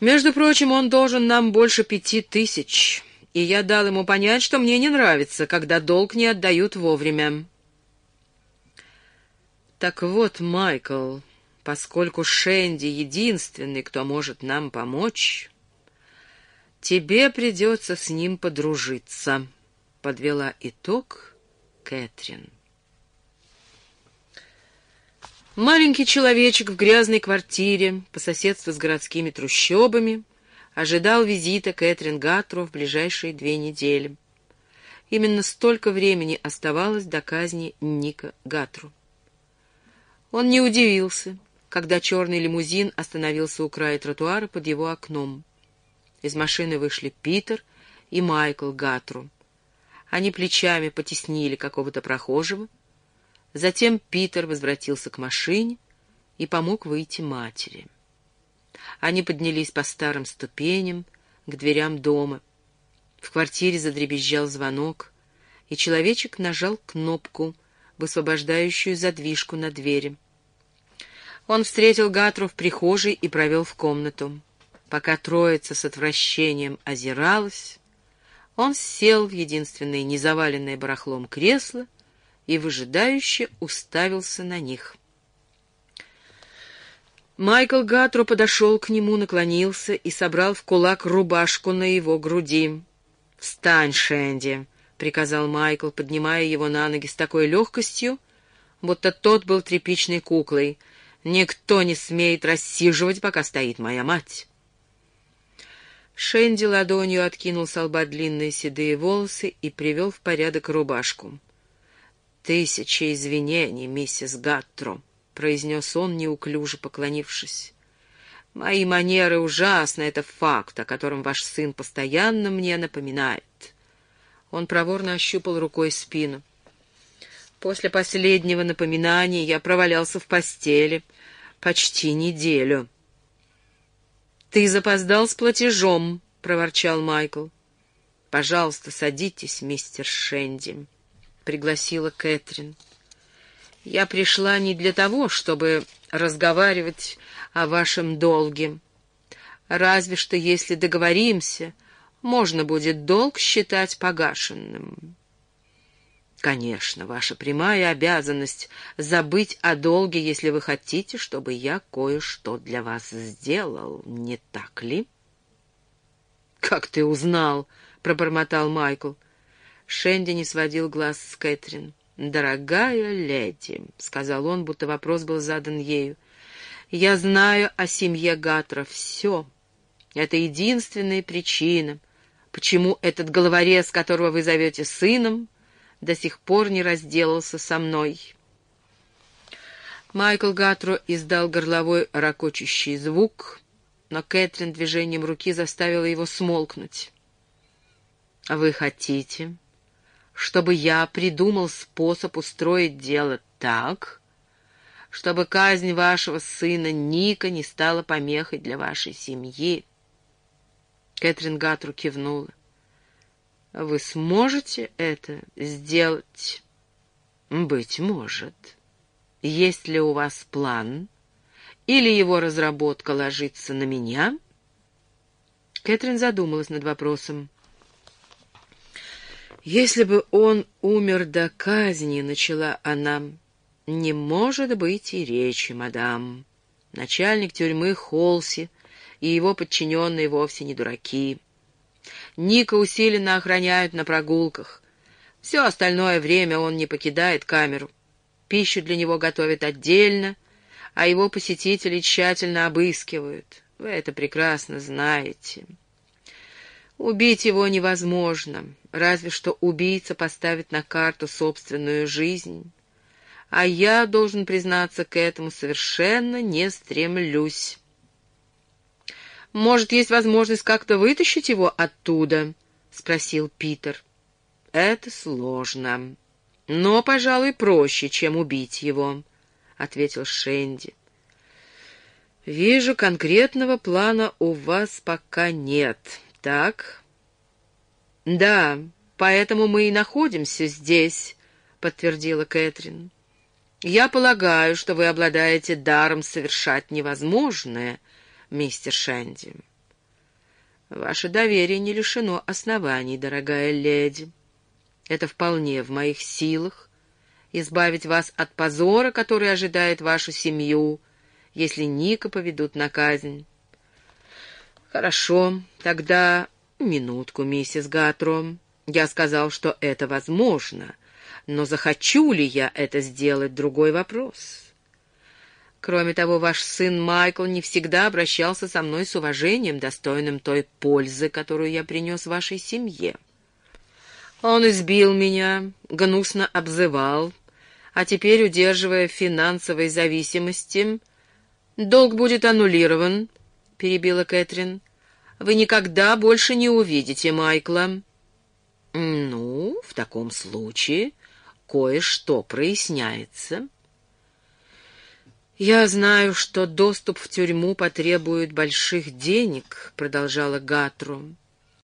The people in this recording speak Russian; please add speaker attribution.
Speaker 1: Между прочим, он должен нам больше пяти тысяч, и я дал ему понять, что мне не нравится, когда долг не отдают вовремя. Так вот, Майкл, поскольку Шенди единственный, кто может нам помочь, тебе придется с ним подружиться, — подвела итог Кэтрин. Маленький человечек в грязной квартире по соседству с городскими трущобами ожидал визита Кэтрин Гатру в ближайшие две недели. Именно столько времени оставалось до казни Ника Гатру. Он не удивился, когда черный лимузин остановился у края тротуара под его окном. Из машины вышли Питер и Майкл Гатру. Они плечами потеснили какого-то прохожего, Затем Питер возвратился к машине и помог выйти матери. Они поднялись по старым ступеням к дверям дома. В квартире задребезжал звонок, и человечек нажал кнопку, высвобождающую задвижку на двери. Он встретил Гатру в прихожей и провел в комнату. Пока троица с отвращением озиралась, он сел в единственное незаваленное барахлом кресло и выжидающе уставился на них. Майкл Гатро подошел к нему, наклонился и собрал в кулак рубашку на его груди. «Встань, Шенди!» — приказал Майкл, поднимая его на ноги с такой легкостью, будто тот был тряпичной куклой. «Никто не смеет рассиживать, пока стоит моя мать!» Шенди ладонью откинул с лба длинные седые волосы и привел в порядок рубашку. «Тысячи извинений, миссис Гаттро», — произнес он, неуклюже поклонившись. «Мои манеры ужасны, это факт, о котором ваш сын постоянно мне напоминает». Он проворно ощупал рукой спину. После последнего напоминания я провалялся в постели почти неделю. «Ты запоздал с платежом», — проворчал Майкл. «Пожалуйста, садитесь, мистер Шенди» пригласила Кэтрин. «Я пришла не для того, чтобы разговаривать о вашем долге. Разве что, если договоримся, можно будет долг считать погашенным». «Конечно, ваша прямая обязанность забыть о долге, если вы хотите, чтобы я кое-что для вас сделал, не так ли?» «Как ты узнал?» — пробормотал Майкл. — Шенди не сводил глаз с Кэтрин. «Дорогая леди», — сказал он, будто вопрос был задан ею, — «я знаю о семье Гатра все. Это единственная причина, почему этот головорез, которого вы зовете сыном, до сих пор не разделался со мной». Майкл Гатро издал горловой ракочущий звук, но Кэтрин движением руки заставила его смолкнуть. «Вы хотите, чтобы я придумал способ устроить дело так, чтобы казнь вашего сына Ника не стала помехой для вашей семьи. Кэтрин Гатру кивнула. Вы сможете это сделать? Быть может. Есть ли у вас план? Или его разработка ложится на меня? Кэтрин задумалась над вопросом. «Если бы он умер до казни», — начала она, — «не может быть и речи, мадам. Начальник тюрьмы Холси и его подчиненные вовсе не дураки. Ника усиленно охраняют на прогулках. Все остальное время он не покидает камеру. Пищу для него готовят отдельно, а его посетители тщательно обыскивают. Вы это прекрасно знаете». Убить его невозможно, разве что убийца поставит на карту собственную жизнь. А я, должен признаться, к этому совершенно не стремлюсь. «Может, есть возможность как-то вытащить его оттуда?» — спросил Питер. «Это сложно, но, пожалуй, проще, чем убить его», — ответил Шенди. «Вижу, конкретного плана у вас пока нет» так?» «Да, поэтому мы и находимся здесь», — подтвердила Кэтрин. «Я полагаю, что вы обладаете даром совершать невозможное, мистер Шенди. Ваше доверие не лишено оснований, дорогая леди. Это вполне в моих силах избавить вас от позора, который ожидает вашу семью, если Ника поведут на казнь. Хорошо, тогда минутку, миссис Гатро. Я сказал, что это возможно, но захочу ли я это сделать — другой вопрос. Кроме того, ваш сын Майкл не всегда обращался со мной с уважением, достойным той пользы, которую я принес вашей семье. Он избил меня, гнусно обзывал, а теперь, удерживая финансовой зависимости, долг будет аннулирован, — перебила Кэтрин. Вы никогда больше не увидите Майкла. Ну, в таком случае кое-что проясняется. «Я знаю, что доступ в тюрьму потребует больших денег», — продолжала Гатру.